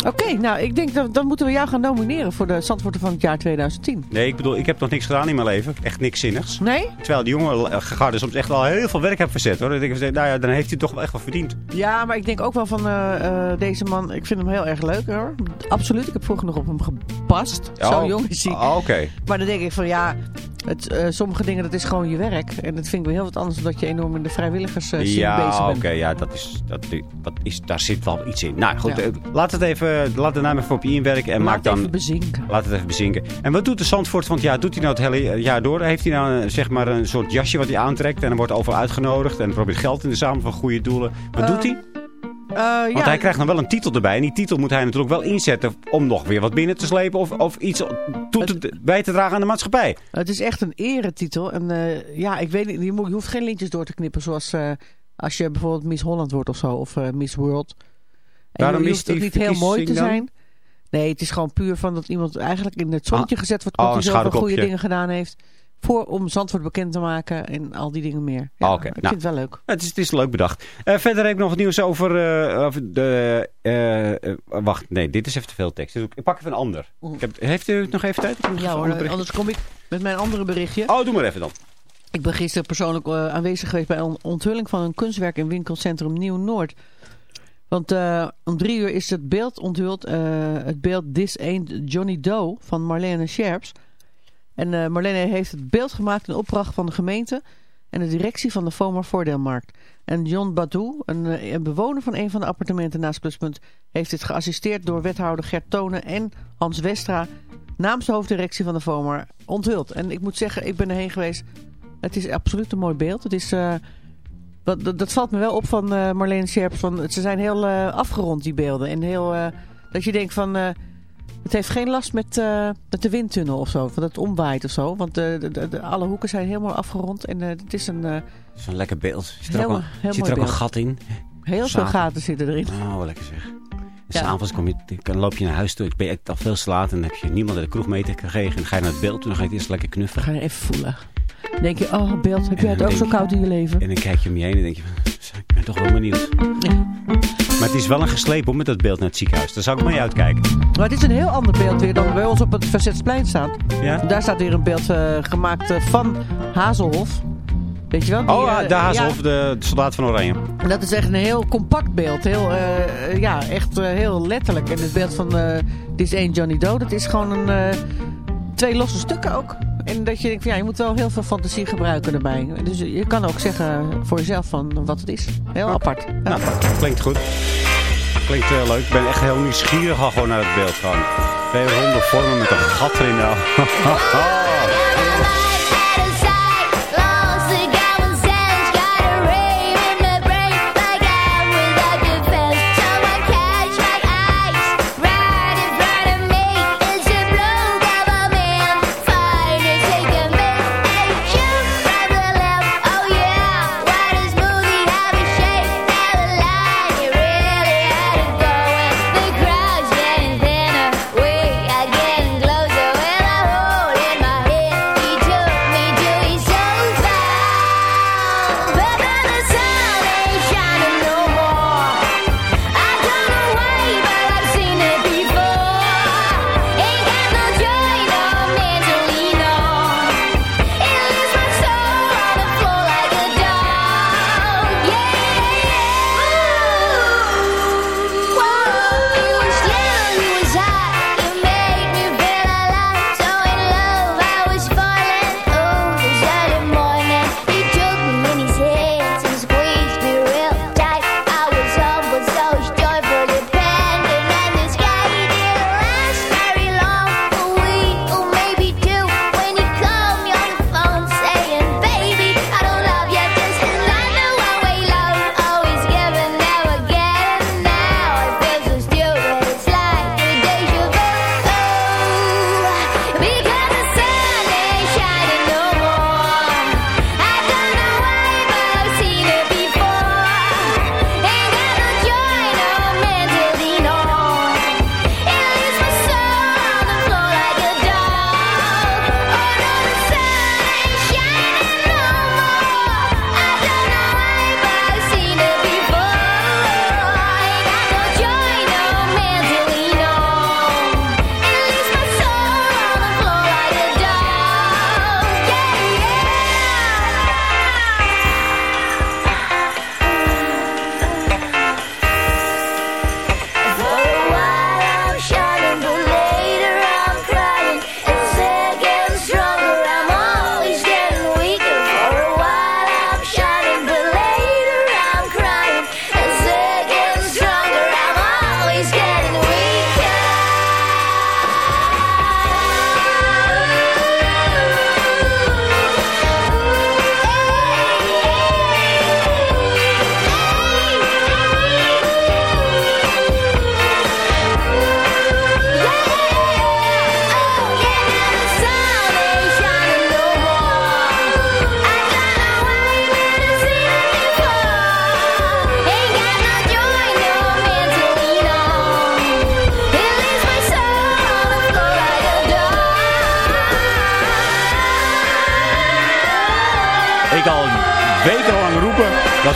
Oké, nou, ik denk, dat, dan moeten we jou gaan nomineren voor de Zandvoorter van het jaar 2010. nee ik bedoel, ik heb nog niks gedaan in mijn leven. Echt niks zinnigs. Nee? Terwijl die jonge eh, garde soms echt wel heel veel werk heeft verzet hoor. Dan denk ik van, nou ja, dan heeft hij toch wel echt wel verdiend. Ja, maar ik denk ook wel van eh, eh, deze man, ik vind hem heel erg leuk hoor. Absoluut, ik heb vroeger nog op hem gepast. Zo Oh, jong is hij. oh, Oké. Maar dan denk ik van ja, het, eh, sommige dingen dat is gewoon je werk. En dat vind ik wel heel wat anders dan dat je enorm in de vrijwilligers bezig Ja, bent. oké, ja, dat is, dat, dat is, daar zit wel iets in. Nou goed, Ja. eh, laat het even, laat de naam even op je inwerken en Laat maak het dan, even bezinken. laat het even bezinken. En wat doet de Zandvoort van het jaar? Doet hij nou het hele jaar door? Heeft hij nou eh, zeg maar een soort jasje wat hij aantrekt en dan wordt overal uitgenodigd en probeert geld in te zamelen voor goede doelen? Wat doet hij? Eh, Want ja, hij krijgt dan wel een titel erbij en die titel moet hij natuurlijk wel inzetten om nog weer wat binnen te slepen of, of iets toe te, bij te dragen aan de maatschappij. Het is echt een eretitel. En eh, ja, ik weet niet, je, moet, je hoeft geen lintjes door te knippen zoals eh, als je bijvoorbeeld Miss Holland wordt of zo. Of Miss World. En Daarom je, hoeft ook niet heel mooi te dan? zijn. Nee, het is gewoon puur van dat iemand eigenlijk in het zonnetje gezet wordt. Oh, Omdat hij zoveel goede dingen gedaan heeft. Voor, om Zandvoort bekend te maken en al die dingen meer. Ja. Ik Nou. vind het wel leuk. Het is, het is leuk bedacht. Eh, verder heb ik nog wat nieuws over, eh, over de... eh, wacht, nee, dit is even te veel tekst. Dus ik pak even een ander. Ik heb, heeft u nog even tijd? Ja hoor, anders kom ik met mijn andere berichtje. Oh, doe maar even dan. Ik ben gisteren persoonlijk aanwezig geweest bij een onthulling van een kunstwerk in winkelcentrum Nieuw-Noord. Want om drie uur is het beeld onthuld, het beeld This Ain't Johnny Doe van Marlene Scherps. En eh, Marlene heeft het beeld gemaakt in opdracht van de gemeente. en de directie van de FOMA Voordeelmarkt. En John Badou, een, eh, een bewoner van een van de appartementen naast Pluspunt, heeft dit geassisteerd door wethouder Gert Tonen en Hans Westra namens de hoofddirectie van de FOMA onthuld. En ik moet zeggen, ik ben erheen geweest. Het is absoluut een mooi beeld. Het is... eh, dat, dat valt me wel op van eh, Marlene Scherps. Van, ze zijn heel afgerond, die beelden. En heel, dat je denkt van... eh, het heeft geen last met, eh, met de windtunnel of zo. Want het omwaait of zo. Want de, de, alle hoeken zijn helemaal afgerond. En eh, het is een... eh, Zo'n lekker beeld. Zit er Heel- ook, een, heel zit er ook een gat in? heel veel gaten zitten erin. Oh, wat lekker zeg. Ja. s'avonds kom je, dan loop je naar huis toe. Ik ben echt al veel te laat en dan heb je niemand de kroeg mee te gekregen. En ga je naar het beeld toe en dan ga je het eerst lekker knuffelen. gaan even voelen. Dan denk je, oh beeld, heb jij het ook zo denk je- koud in je leven? En dan kijk je om je heen en denk je, van, ik ben toch wel benieuwd. Maar het is wel een geslepen om met dat beeld naar het ziekenhuis. Daar zou ik mee uitkijken. Maar het is een heel ander beeld weer dan bij ons op het Verzetsplein staat. Ja? Daar staat weer een beeld eh, gemaakt eh, van Hazelhof. Weet je wel? Die, Oh, ah, de Hazelhof, ja. de, de soldaat van Oranje. En dat is echt een heel compact beeld. Heel, ja, echt heel letterlijk. En het beeld van Dit is één Johnny Doe, dat is gewoon een, twee losse stukken ook. En dat je denkt, van, ja, je moet wel heel veel fantasie gebruiken erbij. Dus je kan ook zeggen voor jezelf van wat het is. Heel apart. Ja. Nou, klinkt goed. Klinkt eh, leuk. Ik ben echt heel nieuwsgierig al gewoon naar het beeld gewoon. Twee ronde vormen met een gat erin.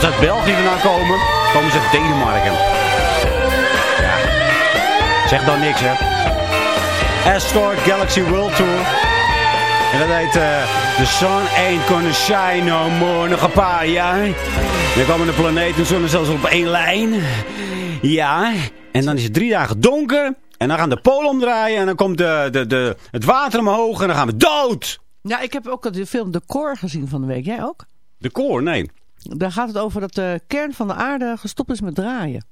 dat ze uit België vandaan komen. Komen ze uit Denemarken. Ja. Zeg dan niks, hè. Escort Galaxy World Tour. En dat heet eh The Sun Ain't Gonna Shine No More. Nog een paar jaar. Dan komen de planeten en zonnen zelfs op één lijn. Ja. En dan is het drie dagen donker. En dan gaan de polen omdraaien. En dan komt de, de, de, het water omhoog. En dan gaan we dood. Ja, ik heb ook de film De Core gezien van de week. Jij ook? De koor, nee. Daar gaat het over dat de kern van de aarde gestopt is met draaien.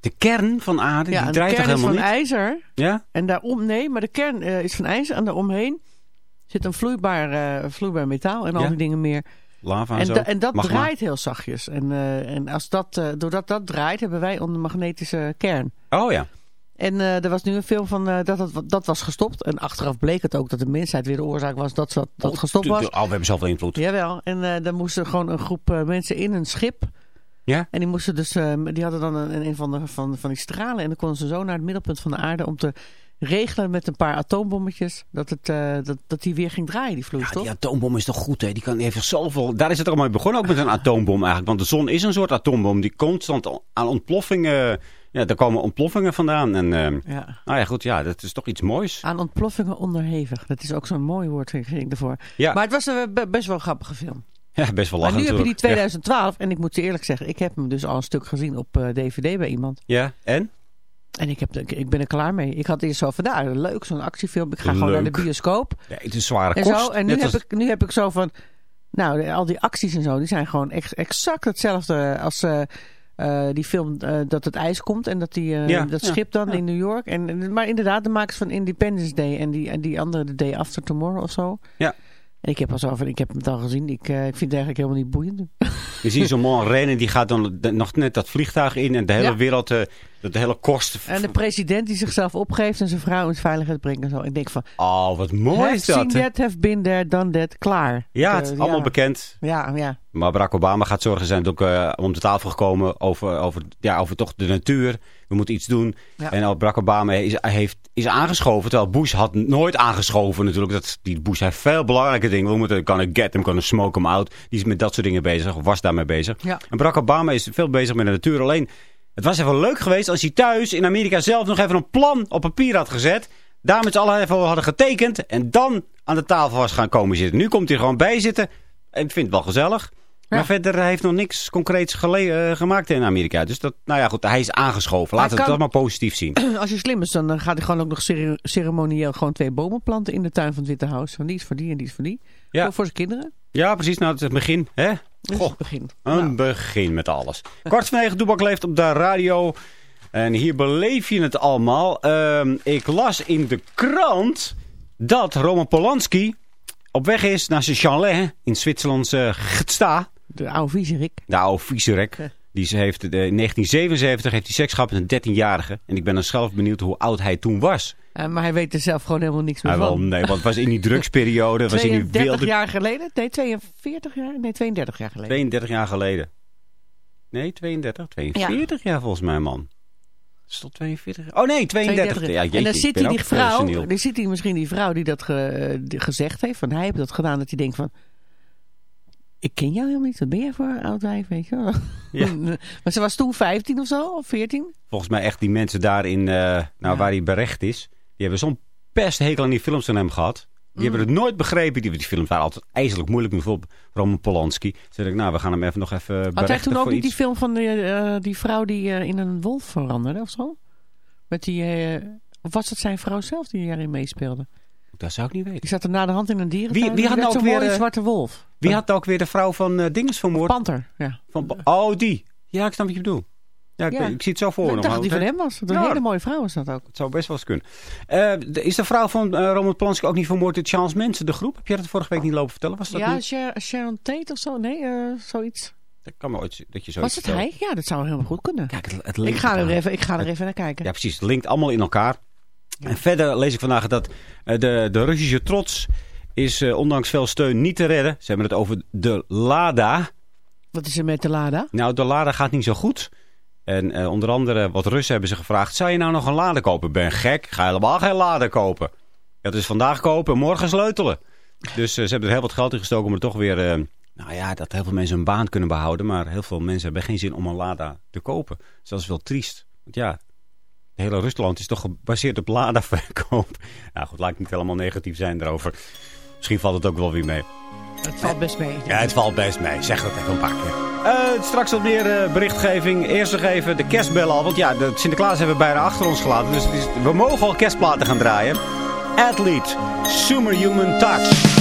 De kern van aarde, ja, die draait de toch kern is helemaal van niet? ijzer. Ja? En daarom, nee, maar de kern eh, is van ijzer. En daaromheen zit een vloeibaar, eh, vloeibaar metaal en al Ja. die dingen meer. Lava en, En, zo. da- en dat Magma. draait heel zachtjes. En, eh, en als dat, doordat dat draait, hebben wij een magnetische kern. Oh ja. En eh, er was nu een film van eh, dat, dat dat was gestopt. En achteraf bleek het ook dat de mensheid weer de oorzaak was dat dat, dat gestopt Oh, was. Oh, we hebben zoveel invloed. Jawel. En eh dan moesten gewoon een groep mensen in een schip. Ja? En die moesten dus, die hadden dan een, een van, de, van, van die stralen. En dan konden ze zo naar het middelpunt van de aarde om te regelen met een paar atoombommetjes. Dat, het, dat, dat die weer ging draaien, die Ja, vloeistof. die atoombom is toch goed, hè? Die kan, heeft zoveel... Daar is het allemaal mee begonnen, ook met een atoombom eigenlijk. Want de zon is een soort atoombom die constant aan ontploffingen... Ja, daar komen ontploffingen vandaan. En, eh, Ja. nou ja, goed, ja, dat is toch iets moois. Aan ontploffingen onderhevig. Dat is ook zo'n mooi woord, ik ervoor. Ja. Maar het was een be- best wel een grappige film. Ja, best wel Maar lachen nu heb je die natuurlijk. 2012. En ik moet je eerlijk zeggen, ik heb hem dus al een stuk gezien op eh, DVD bij iemand. Ja, en? En ik, heb, ik, ben er klaar mee. Ik had eerst zo van, nou, leuk, zo'n actiefilm. Ik ga gewoon naar de bioscoop. Ja, het is zware En, kost. zo, en nu, heb ik, nu heb ik zo van... Nou, al die acties en zo, die zijn gewoon ex- exact hetzelfde als eh, eh, die film eh, dat het ijs komt. En dat, die, eh, Ja, dat ja, schip dan ja. in New York. En, maar inderdaad, de makers van Independence Day en die, en die andere, The Day After Tomorrow of zo. Ja. En ik heb al zo van, ik heb het al gezien. Ik, eh, ik vind het eigenlijk helemaal niet boeiend. Je ziet zo'n man rennen, die gaat dan de- nog net dat vliegtuig in. En de hele Ja. wereld, eh, de, hele kost... En de president die zichzelf opgeeft en zijn vrouw in veiligheid brengt en zo. Ik denk van, Oh, wat mooi is dat. seen that, have been there, done that, klaar. Ja, Eh, het is allemaal ja. bekend. Ja, ja. Maar Barack Obama gaat zorgen, zijn ook eh, om de tafel gekomen over, over, ja, over toch de natuur. We moeten iets doen. Ja. En al Barack Obama is, heeft, is aangeschoven, terwijl Bush had nooit aangeschoven natuurlijk. Dat, die Bush heeft veel belangrijke dingen. We moeten, kan ik get hem, kan ik smoke hem out. Die is met dat soort dingen bezig, of was daarmee bezig. Ja. En Barack Obama is veel bezig met de natuur. Alleen, het was even leuk geweest als hij thuis in Amerika zelf nog even een plan op papier had gezet. Daar met z'n allen even hadden getekend. En dan aan de tafel was gaan komen zitten. Nu komt hij gewoon bij zitten. En ik vind het wel gezellig. Maar verder hij heeft nog niks concreets gele- eh, gemaakt in Amerika. Dus dat, nou ja, goed, hij is aangeschoven. Laten we dat maar positief zien. Als hij slim is, dan eh, gaat hij gewoon ook nog cere- ceremonieel gewoon twee bomen planten in de tuin van het Witte Huis. Van die is voor die en die is voor die. Ja. Voor, voor zijn kinderen. Ja, precies. Nou, het is het begin. Hè? Dus Goh, het begin. een Nou, begin met alles. Kwart van negen, Toebak leeft op de radio. En hier beleef je het allemaal. Ehm, ik las in de krant dat Roman Polanski op weg is naar zijn chalet in Zwitserlandse Gsta. de oude viezerik. De oude viezerik. Die ze heeft, eh, in 1977 heeft hij seks gehad met een 13-jarige. En ik ben dan zelf benieuwd hoe oud hij toen was. Eh, maar hij weet er zelf gewoon helemaal niks meer wel, van. nee, want het was in die drugsperiode. was in die 32 wilde... jaar geleden? Nee, 42 jaar? Nee, 32 jaar geleden. 32 jaar geleden. Nee, 32? 42 jaar volgens mij, man. Is dat 42? Oh nee, 32. Ja, jeetje, en dan zit die eh, vrouw, dan zit hij misschien die vrouw die dat ge- die gezegd heeft, van hij heeft dat gedaan, dat hij denkt van, ik ken jou helemaal niet, wat ben jij voor oud wijf, weet je wel. Ja. maar ze was toen 15 of zo, of 14. Volgens mij echt die mensen daar in, eh, nou, Ja. waar hij berecht is. Die hebben zo'n pesthekel aan die films van hem gehad. Die hebben het nooit begrepen. Die, die films waren altijd ijzerlijk moeilijk. Bijvoorbeeld Roman Polanski. Toen zei ik, nou, we gaan hem even nog even Had hij toen ook niet die film van die, eh, die vrouw die eh, in een wolf veranderde of zo? Met die, eh, of was het zijn vrouw zelf die erin meespeelde? Dat zou ik niet weten. Die zat er na de hand in een dierentuin. Wie- wie had nou ook weer, eh, zwarte wolf. Wie had ook weer de vrouw van Dinges vermoord? Panter, ja. Van, oh, die. Ja, ik snap wat je bedoelt. Ja, ik, Ja. ik zie het zo voor ik me. dacht dat die van hem was. Een Ja. hele mooie vrouw was dat ook. Het zou best wel eens kunnen. Eh, de- is de vrouw van eh, Roman Polanski ook niet vermoord door Charles Manson, de groep? Heb jij dat vorige week niet lopen vertellen? Was dat Ja, niet? Sharon, Tate of zo? Nee, eh, zoiets. Dat kan me ooit dat je zoiets Was het vertelt. hij? Ja, dat zou helemaal goed kunnen. Kijk, het, het ik ga er even, ik ga er even naar kijken. Ja, precies. Het linkt allemaal in elkaar. En verder lees ik vandaag dat de, de Russische trots is ondanks veel steun niet te redden. Ze hebben het over de Lada. Wat is er met de Lada? Nou, de Lada gaat niet zo goed. En eh, onder andere wat Russen hebben ze gevraagd. Zou je nou nog een Lada kopen? Ben gek? Ga helemaal geen Lada kopen. Dat is vandaag kopen en morgen sleutelen. Dus eh, ze hebben er heel wat geld in gestoken om er toch weer... eh, nou ja, dat heel veel mensen hun baan kunnen behouden. Maar heel veel mensen hebben geen zin om een Lada te kopen. Dus dat is wel triest. Want ja, het hele Rusland is toch gebaseerd op Lada-verkoop. Nou goed, laat ik niet helemaal negatief zijn daarover. Misschien valt het ook wel weer mee. Het valt best mee. Ja, het valt best mee. Zeg dat even een paar keer. Eh, straks wat meer eh, berichtgeving. Eerst nog even de kerstbel al. Want ja, de Sinterklaas hebben we bijna achter ons gelaten. Dus is, we mogen al kerstplaten gaan draaien. Athlete, Superhuman Touch.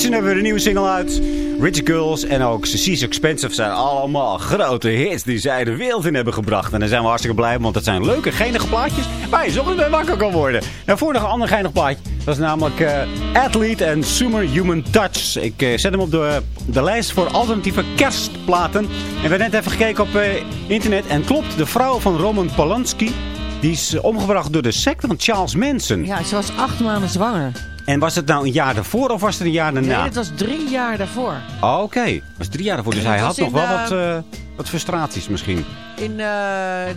Virgin hebben weer een nieuwe single uit. Rich Girls en ook Cecie's Expensive zijn allemaal grote hits die zij de wereld in hebben gebracht. En daar zijn we hartstikke blij want dat zijn leuke, geinige plaatjes waar je soms mee wakker kan worden. Nou, voor nog een ander geinig plaatje. Dat namelijk eh, Athlete en Superhuman Touch. Ik eh, zet hem op de, de lijst voor alternatieve kerstplaten. En we hebben net even gekeken op eh, internet. En klopt, de vrouw van Roman Polanski... Die is omgebracht door de secte van Charles Manson. Ja, ze was acht maanden zwanger. En was het nou een jaar daarvoor of was het een jaar daarna? Nee, het was drie jaar daarvoor. Oh, Oké, het was drie jaar daarvoor. Dus hij had nog wel wat, eh, wat frustraties misschien. In eh,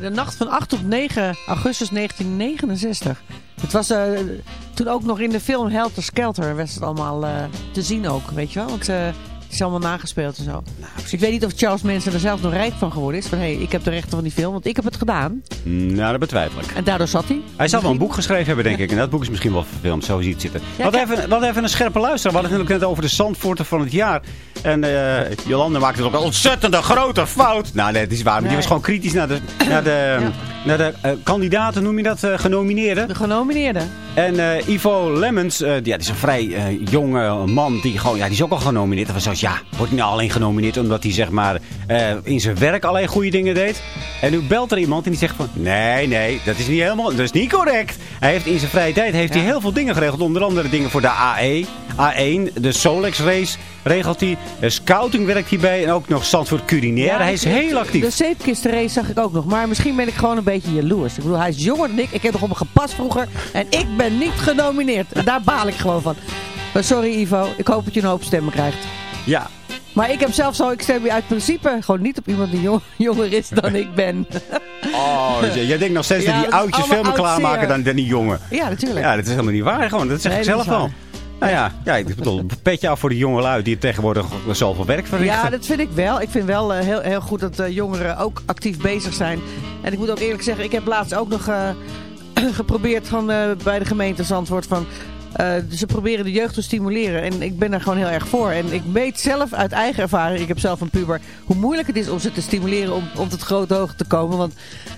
de nacht van 8 op 9 augustus 1969. Het was eh, toen ook nog in de film Helter Skelter was het allemaal te zien ook, weet je wel. Want is allemaal nagespeeld en zo. Nou, ik weet niet of Charles Manson er zelf nog rijk van geworden is. Van hé, hey, ik heb de rechten van die film, want ik heb het gedaan. Nou, dat betwijfel ik. En daardoor zat hij. Hij zal wel een boek geschreven hebben, denk ik. En dat boek is misschien wel verfilmd. Zo ziet het zitten. Ja, wat, even, wat even een scherpe luisteraar. We hadden het net over de Zandvoorten van het jaar. En eh Jolanda maakte het ook een ontzettende grote fout. Nou, nee, het is waar. Maar die was gewoon kritisch naar de, naar de, naar de eh, kandidaten, noem je dat, eh, genomineerden. De genomineerde. En eh, Ivo Lemmens, die, ja, die is een vrij jonge man. Die, gewoon, ja, die is ook al genomineerd. En was zoals, ja, wordt hij nou alleen genomineerd omdat hij zeg maar, in zijn werk alleen goede dingen deed? En nu belt er iemand en die zegt van, nee, nee, dat is niet helemaal, dat is niet correct. Hij heeft in zijn vrije tijd heeft hij heel veel dingen geregeld. Onder andere dingen voor de AE, A1, de Solex race regelt hij. Scouting werkt hij bij en ook nog Zandvoort Culinair. hij is heel actief. De zeepkistenrace zag ik ook nog. Maar misschien ben ik gewoon een beetje jaloers. Ik bedoel, hij is jonger dan ik. Ik heb nog op hem gepast vroeger. En ik ben niet genomineerd. En daar baal ik gewoon van. Maar sorry Ivo, ik hoop dat je een hoop stemmen krijgt. Ja, Maar ik heb zelf zo, ik stem uit principe gewoon niet op iemand die jong- jonger is dan ik ben. oh, jij denkt nog steeds Ja, dat die oudjes veel meer klaarmaken dan, dan die jongen. Ja, natuurlijk. Ja, dat is helemaal niet waar. Gewoon. Dat zeg Nee, ik zelf wel. Nou ja, ja, ik bedoel, petje af voor de jonge lui die tegenwoordig zoveel werk verrichten. Ja, dat vind ik wel. Ik vind wel eh, heel, heel goed dat eh, jongeren ook actief bezig zijn. En ik moet ook eerlijk zeggen, ik heb laatst ook nog eh, geprobeerd van, bij de gemeente Zandvoort van... eh, ze proberen de jeugd te stimuleren. En ik ben daar gewoon heel erg voor. En ik weet zelf uit eigen ervaring, ik heb zelf een puber... hoe moeilijk het is om ze te stimuleren om, om tot grote hoogte te komen. Want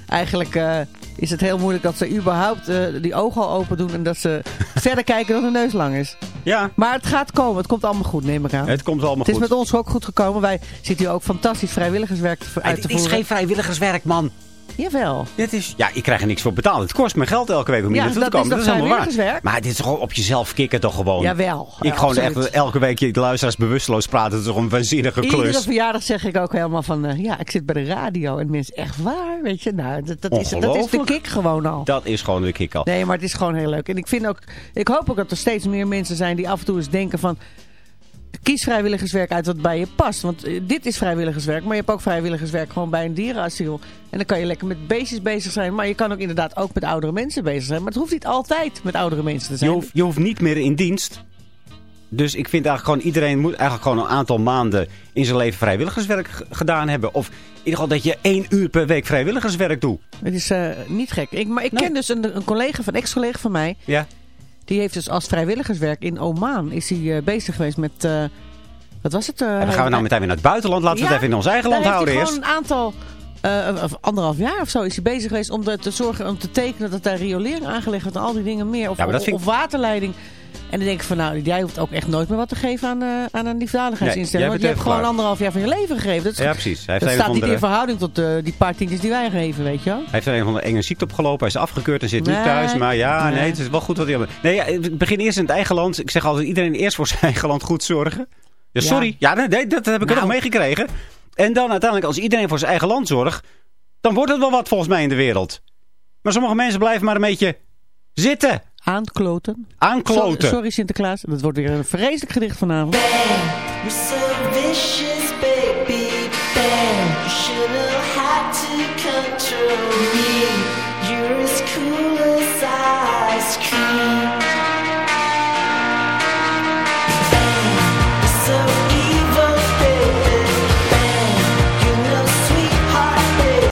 eigenlijk eh, is het heel moeilijk dat ze überhaupt eh, die ogen al open doen... en dat ze verder kijken dan hun neus lang is. Ja, Maar het gaat komen. Het komt allemaal goed, neem ik aan. het komt allemaal Het is goed. met ons ook goed gekomen. Wij zitten hier ook fantastisch vrijwilligerswerk uit te het is voeren. geen vrijwilligerswerk, man. Jawel. Dit is, ja, ik krijg er niks voor betaald. Het kost me geld elke week om hier Ja, naartoe te komen. is dat is helemaal waar. Maar dit is gewoon op jezelf kicken toch gewoon. Jawel. Ik Ja, gewoon absoluut. echt elke week je luisteraars bewusteloos praten. Dat is toch een waanzinnige Iedere klus. verjaardag zeg ik ook helemaal van... eh, ja, ik zit bij de radio. En mensen, echt waar? Weet je, nou, dat, dat, is, dat is de kick gewoon al. Dat is gewoon de kick al. Nee, maar het is gewoon heel leuk. En ik vind ook... Ik hoop ook dat er steeds meer mensen zijn die af en toe eens denken van... Kies vrijwilligerswerk uit wat bij je past. Want eh, dit is vrijwilligerswerk. Maar je hebt ook vrijwilligerswerk gewoon bij een dierenasiel. En dan kan je lekker met beestjes bezig zijn. Maar je kan ook inderdaad ook met oudere mensen bezig zijn. Maar het hoeft niet altijd met oudere mensen te Je zijn. hoeft, je hoeft niet meer in dienst. Dus ik vind eigenlijk gewoon iedereen moet eigenlijk gewoon een aantal maanden in zijn leven vrijwilligerswerk gedaan hebben. Of in ieder geval dat je één uur per week vrijwilligerswerk doet. Het is eh, niet gek. Ik, maar ik Nee. ken dus een, een collega, van ex-collega van mij. Ja. Die heeft dus als vrijwilligerswerk in Oman is hij eh, bezig geweest met... eh, wat was het? eh, En dan gaan we nou meteen weer naar het buitenland. Laten we het even in ons eigen land houden eerst. gewoon een aantal... of anderhalf jaar of zo is hij bezig geweest om te zorgen, om te tekenen dat daar riolering aangelegd wordt en al die dingen meer. Of, Ja, waterleiding. En dan denk ik van nou, jij hoeft ook echt nooit meer wat te geven aan, eh, aan een liefdadigheidsinstelling. Nee, want je hebt gewoon klaar. anderhalf jaar van je leven gegeven. Dat, is- Ja, precies. Hij heeft dat staat niet in verhouding tot eh, die paar tientjes die wij geven, weet je wel. Hij heeft er een van de enge ziekte opgelopen. Hij is afgekeurd en zit nu thuis. Maar ja, nee. Nee. het is wel goed wat hij... Nee, ja, ik begin eerst in het eigen land. Ik zeg altijd, iedereen eerst voor zijn eigen land goed zorgen. Ja, sorry. Ja, nee, nee, dat heb ik er Nou. nog meegekregen. En dan uiteindelijk, als iedereen voor zijn eigen land zorgt... dan wordt het wel wat volgens mij in de wereld. Maar sommige mensen blijven maar een beetje zitten. Aankloten. Aankloten. Sorry, sorry Sinterklaas, dat wordt weer een vreselijk gedicht vanavond. You're so vicious, baby. Bang.